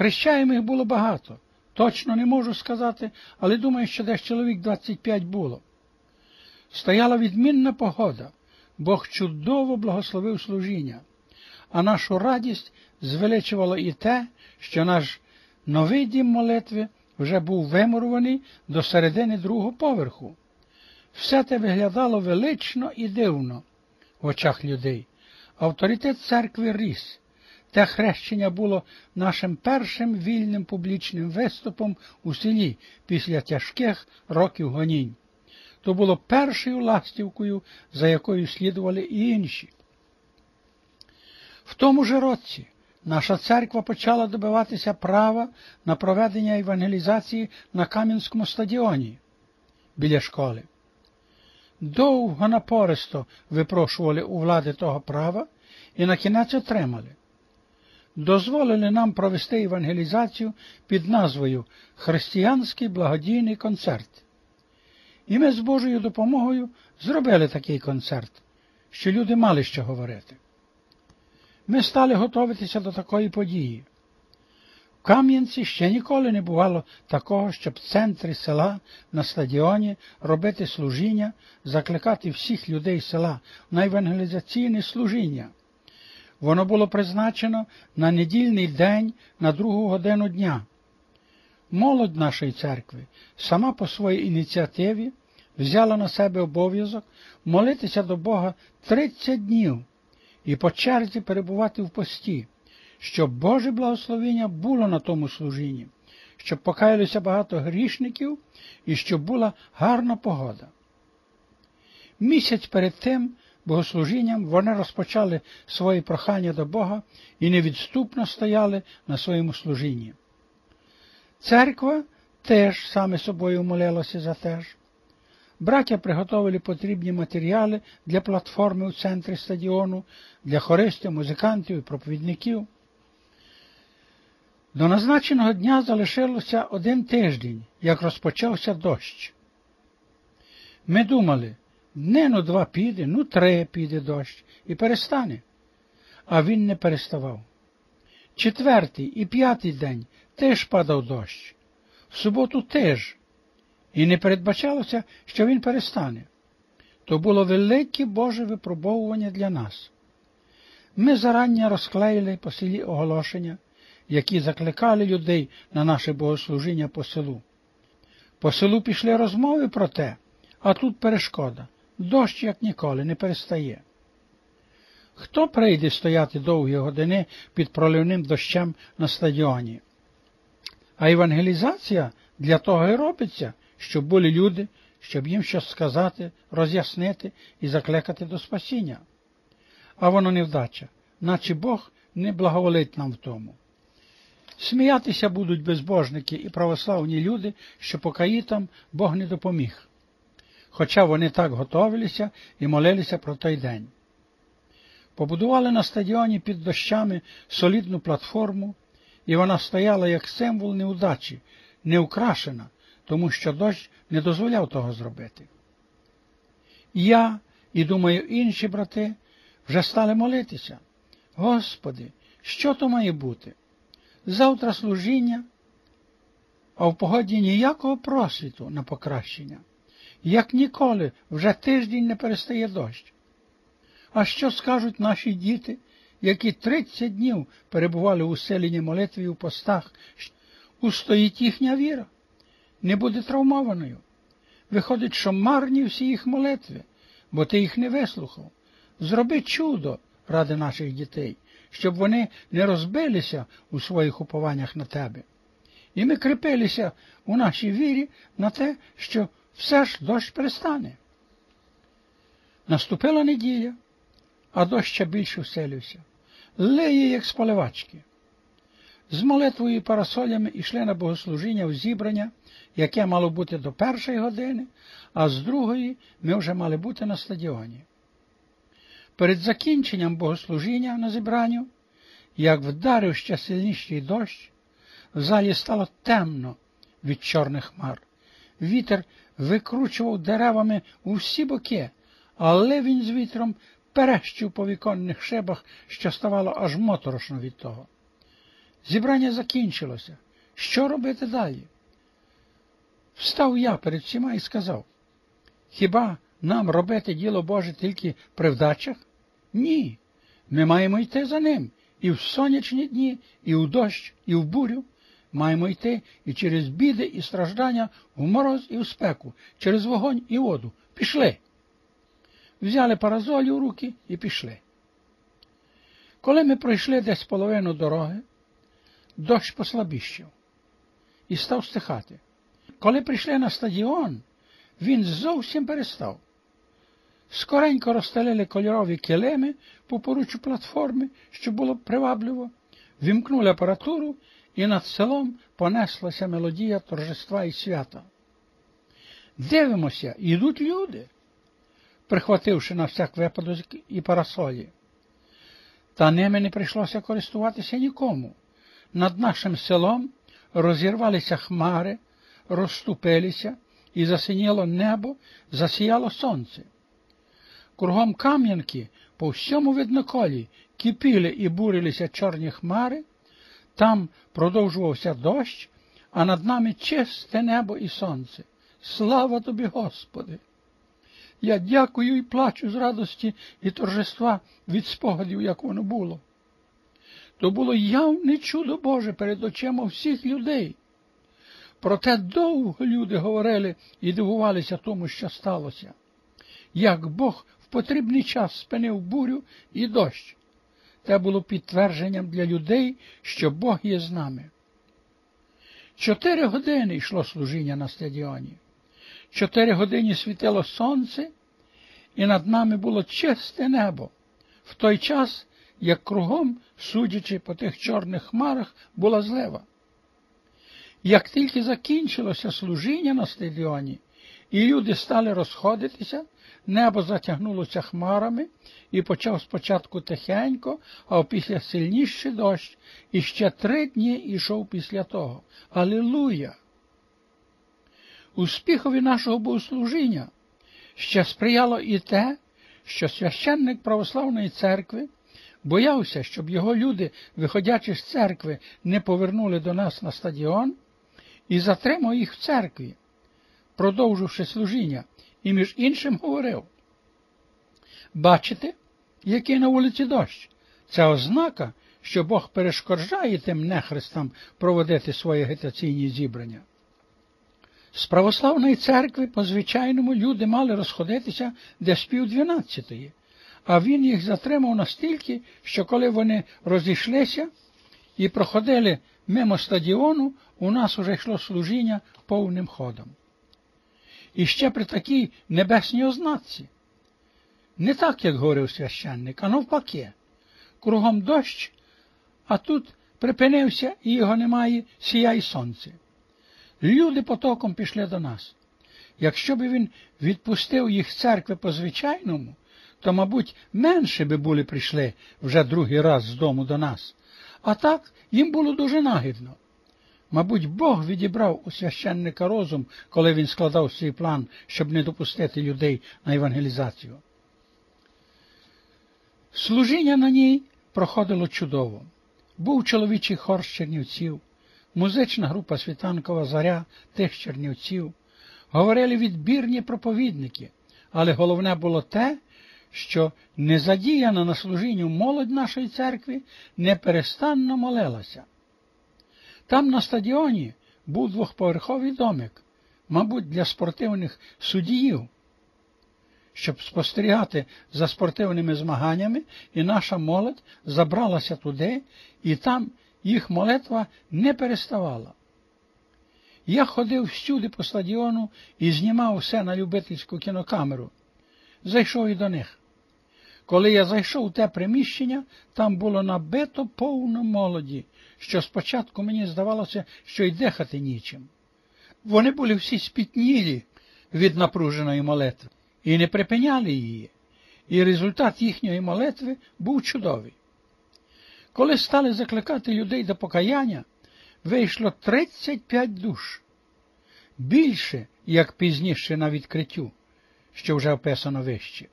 Хрещаємих було багато. Точно не можу сказати, але думаю, що десь чоловік 25 було. Стояла відмінна погода, Бог чудово благословив служіння, а нашу радість звеличувало і те, що наш новий дім молитви вже був вимурований до середини другого поверху. Все те виглядало велично і дивно в очах людей. Авторитет церкви ріс. Те хрещення було нашим першим вільним публічним виступом у селі після тяжких років гонінь. То було першою ластівкою, за якою слідували і інші. В тому ж році наша церква почала добиватися права на проведення евангелізації на Кам'янському стадіоні біля школи. Довго напористо випрошували у влади того права і на кінець отримали. Дозволили нам провести евангелізацію під назвою Християнський благодійний концерт. І ми з Божою допомогою зробили такий концерт, що люди мали що говорити. Ми стали готуватися до такої події. В Кам'янці ще ніколи не бувало такого, щоб в центрі села на стадіоні робити служіння, закликати всіх людей села на евангелізаційне служіння. Воно було призначено на недільний день на другу годину дня. Молодь нашої церкви сама по своїй ініціативі взяла на себе обов'язок молитися до Бога 30 днів і по черзі перебувати в пості, щоб Боже благословення було на тому служінні, щоб покаялися багато грішників і щоб була гарна погода. Місяць перед тим богослужінням вони розпочали свої прохання до Бога і невідступно стояли на своєму служінні. Церква теж саме собою молилася за те. Браття приготовили потрібні матеріали для платформи у центрі стадіону, для хористів, музикантів і проповідників. До назначеного дня залишилося один тиждень, як розпочався дощ. Ми думали, днину два піде, ну три піде дощ і перестане. А він не переставав. Четвертий і п'ятий день теж падав дощ, в суботу теж і не передбачалося, що він перестане. То було велике Боже випробовування для нас. Ми зарання розклеїли по селі оголошення, які закликали людей на наше богослужіння по селу. По селу пішли розмови про те, а тут перешкода. Дощ, як ніколи, не перестає. Хто прийде стояти довгі години під проливним дощем на стадіоні? А евангелізація для того і робиться, щоб були люди, щоб їм щось сказати, роз'яснити і закликати до спасіння. А воно невдача, наче Бог не благоволить нам в тому. Сміятися будуть безбожники і православні люди, що покаїтам Бог не допоміг, хоча вони так готовилися і молилися про той день. Побудували на стадіоні під дощами солідну платформу, і вона стояла як символ неудачі, неукрашена, тому що дощ не дозволяв того зробити. Я і, думаю, інші брати вже стали молитися. Господи, що то має бути? Завтра служіння, а в погоді ніякого просвіту на покращення. Як ніколи, вже тиждень не перестає дощ. А що скажуть наші діти, які 30 днів перебували у селіні молитві у постах, устоїть їхня віра? не буде травмованою. Виходить, що марні всі їх молитви, бо ти їх не вислухав. Зроби чудо ради наших дітей, щоб вони не розбилися у своїх упованнях на тебе. І ми кріпилися у нашій вірі на те, що все ж дощ перестане. Наступила неділя, а дощ ще більше вселився. Леє, як з поливачки. З молитвою і парасолями йшли на богослужіння в зібрання, яке мало бути до першої години, а з другої ми вже мали бути на стадіоні. Перед закінченням богослужіння на зібранню, як вдарив ще сильніший дощ, в залі стало темно від чорних хмар. Вітер викручував деревами у всі боки, але він з вітром перещив по віконних шибах, що ставало аж моторошно від того. Зібрання закінчилося. Що робити далі? Встав я перед всіма і сказав, хіба нам робити діло Боже тільки при вдачах? Ні. Ми маємо йти за ним і в сонячні дні, і в дощ, і в бурю. Маємо йти і через біди, і страждання, в мороз і в спеку, через вогонь і воду. Пішли. Взяли паразолі у руки і пішли. Коли ми пройшли десь половину дороги, дощ послабіщив і став стихати. Коли прийшли на стадіон, він зовсім перестав. Скоренько розстелили кольорові килими по поручу платформи, що було привабливо, вімкнули апаратуру, і над селом понеслася мелодія торжества і свята. Дивимося, йдуть люди, прихвативши на всяк випадок і парасолі. Та ними не прийшлося користуватися нікому. Над нашим селом розірвалися хмари, розступилися, і засиніло небо, засіяло сонце. Кругом Кам'янки по всьому видноколі кипіли і бурилися чорні хмари, там продовжувався дощ, а над нами чисте небо і сонце. Слава тобі, Господи! Я дякую і плачу з радості і торжества від спогадів, як воно було. То було явне чудо Боже перед очима всіх людей. Проте довго люди говорили і дивувалися тому, що сталося, як Бог в потрібний час спинив бурю і дощ. Те було підтвердженням для людей, що Бог є з нами. Чотири години йшло служіння на стадіоні. Чотири години світило сонце, і над нами було чисте небо. В той час, як кругом, судячи по тих чорних хмарах, була злева. Як тільки закінчилося служіння на стадіоні, і люди стали розходитися, небо затягнулося хмарами і почав спочатку тихенько, а після сильніший дощ, і ще три дні йшов після того. Алілуя! Успіхові нашого богослужіння ще сприяло і те, що священник православної церкви боявся, щоб його люди, виходячи з церкви, не повернули до нас на стадіон, і затримав їх в церкві, продовживши служіння, і між іншим говорив. Бачите, який на вулиці дощ? Це ознака, що Бог перешкоджає тим нехристам проводити свої агітаційні зібрання. З православної церкви, по звичайному, люди мали розходитися десь пів дванадцятої, а він їх затримав настільки, що коли вони розійшлися і проходили мимо стадіону, у нас уже йшло служіння повним ходом. І ще при такій небесній ознаці. Не так, як говорив священник, а навпаки. Кругом дощ, а тут припинився і його немає, сіяй сонце. Люди потоком пішли до нас. Якщо б він відпустив їх церкви по звичайному, то, мабуть, менше би були прийшли вже другий раз з дому до нас. А так їм було дуже нагідно. Мабуть, Бог відібрав у священника розум, коли він складав свій план, щоб не допустити людей на евангелізацію. Служіння на ній проходило чудово. Був чоловічий хор з Чернівців, музична група Світанкова Заря тих Чернівців. Говорили відбірні проповідники, але головне було те, що незадіяна на служінню молодь нашої церкви неперестанно молилася. Там на стадіоні був двохповерховий домик, мабуть, для спортивних суддів, щоб спостерігати за спортивними змаганнями, і наша молодь забралася туди, і там їх молитва не переставала. Я ходив всюди по стадіону і знімав все на любительську кінокамеру. Зайшов і до них. Коли я зайшов у те приміщення, там було набито повно молоді, що спочатку мені здавалося, що й дихати нічим. Вони були всі спітнілі від напруженої молитви і не припиняли її, і результат їхньої молитви був чудовий. Коли стали закликати людей до покаяння, вийшло 35 душ, більше, як пізніше на відкриттю, що вже описано вище.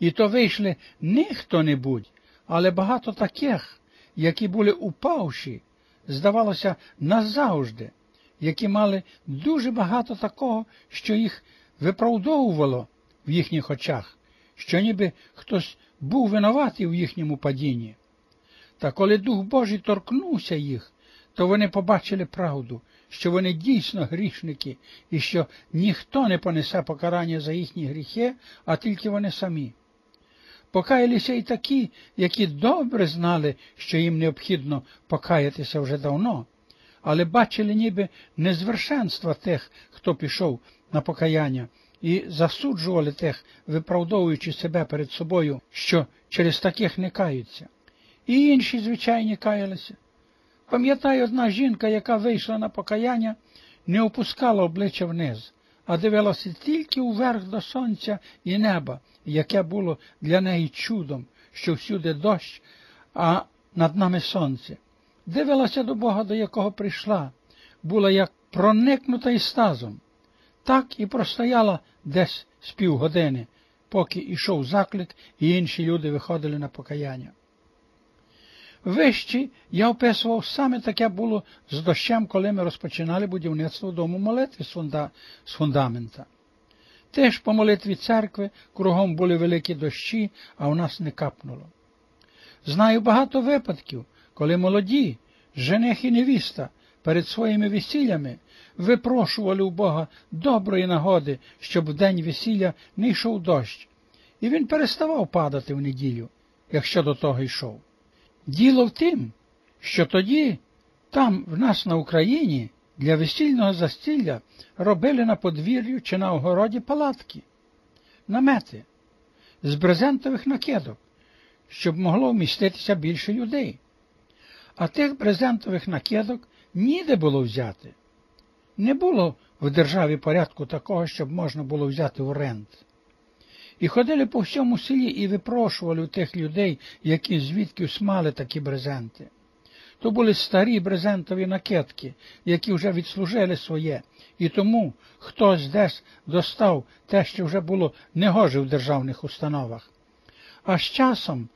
І то вийшли не хто небудь, але багато таких, які були упавші, здавалося, назавжди, які мали дуже багато такого, що їх виправдовувало в їхніх очах, що ніби хтось був винуватий в їхньому падінні. Та коли Дух Божий торкнувся їх, то вони побачили правду, що вони дійсно грішники і що ніхто не понесе покарання за їхні гріхи, а тільки вони самі. Покаялися й такі, які добре знали, що їм необхідно покаятися вже давно, але бачили ніби незвершенства тих, хто пішов на покаяння, і засуджували тих, виправдовуючи себе перед собою, що через таких не каються. І інші, звичайні, каялися. Пам'ятаю, одна жінка, яка вийшла на покаяння, не опускала обличчя вниз, а дивилася тільки уверх до сонця і неба, яке було для неї чудом, що всюди дощ, а над нами сонце. Дивилася до Бога, до якого прийшла, була як проникнута істазом. Так і простояла десь з півгодини, поки йшов заклик, і інші люди виходили на покаяння. Вищі я описував саме таке було з дощем, коли ми розпочинали будівництво дому молитви з, фунда... з фундамента. Теж по молитві церкви кругом були великі дощі, а у нас не капнуло. Знаю багато випадків, коли молоді, жених і невіста перед своїми весіллями випрошували у Бога доброї нагоди, щоб в день весілля не йшов дощ, і він переставав падати в неділю, якщо до того йшов. Діло в тим, що тоді там, в нас на Україні, для весільного застілля робили на подвір'ю чи на огороді палатки, намети з брезентових накидок, щоб могло вміститися більше людей. А тих брезентових накидок ніде було взяти. Не було в державі порядку такого, щоб можна було взяти в оренду і ходили по всьому селі і випрошували у тих людей, які звідки мали такі брезенти. То були старі брезентові накидки, які вже відслужили своє, і тому хтось десь достав те, що вже було негоже в державних установах. А з часом,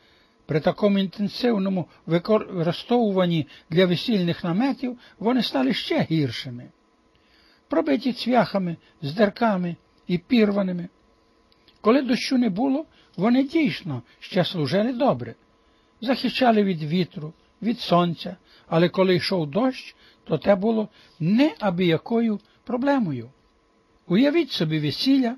при такому інтенсивному використовуванні для весільних наметів, вони стали ще гіршими, пробиті цвяхами, з дерками і пірваними. Коли дощу не було, вони дійсно ще служили добре, захищали від вітру, від сонця, але коли йшов дощ, то те було неабиякою проблемою. Уявіть собі весілля,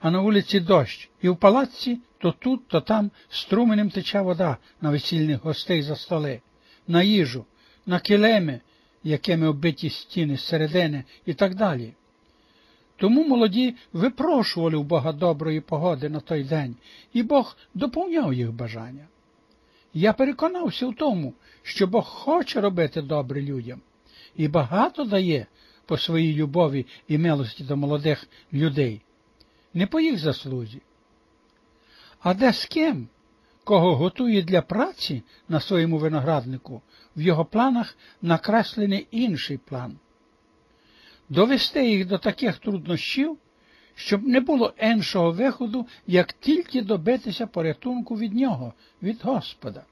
а на вулиці дощ, і в палаці то тут, то там струменем тече вода на весільних гостей за столи, на їжу, на килеми, якими оббиті стіни зсередини і так далі. Тому молоді випрошували у Бога доброї погоди на той день, і Бог доповняв їх бажання. Я переконався в тому, що Бог хоче робити добре людям і багато дає по своїй любові і милості до молодих людей, не по їх заслузі. А де з ким, кого готує для праці на своєму винограднику, в його планах накреслений інший план довести їх до таких труднощів, щоб не було іншого виходу, як тільки добитися порятунку від нього, від Господа,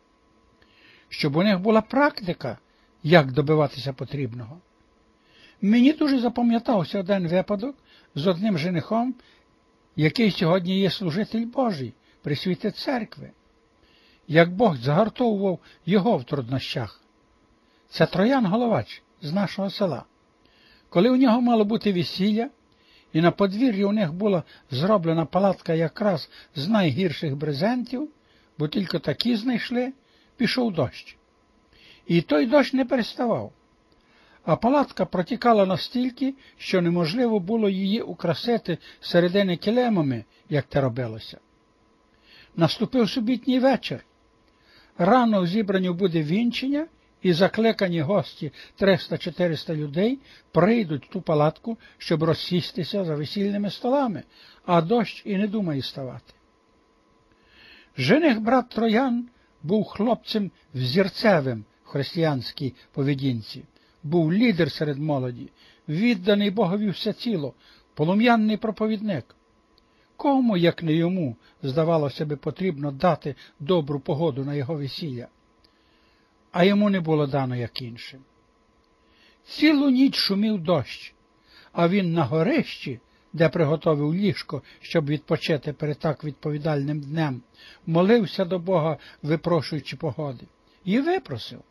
щоб у них була практика, як добиватися потрібного. Мені дуже запам'ятався один випадок з одним женихом, який сьогодні є служитель Божий при світі церкви, як Бог загартовував його в труднощах. Це троян Головач з нашого села. Коли у нього мало бути весілля, і на подвір'ї у них була зроблена палатка якраз з найгірших брезентів, бо тільки такі знайшли, пішов дощ. І той дощ не переставав. А палатка протікала настільки, що неможливо було її украсити середини килемами, як те робилося. Наступив субітній вечір. Рано в зібранню буде вінчення, і закликані гості 300-400 людей прийдуть в ту палатку, щоб розсістися за весільними столами, а дощ і не думає ставати. Жених брат Троян був хлопцем взірцевим в християнській поведінці, був лідер серед молоді, відданий Богові всеціло, полум'янний проповідник. Кому, як не йому, здавалося би, потрібно дати добру погоду на його весілля? А йому не було дано як іншим. Цілу ніч шумів дощ, а він на горищі, де приготовив ліжко, щоб відпочити перед так відповідальним днем, молився до Бога, випрошуючи погоди, і випросив.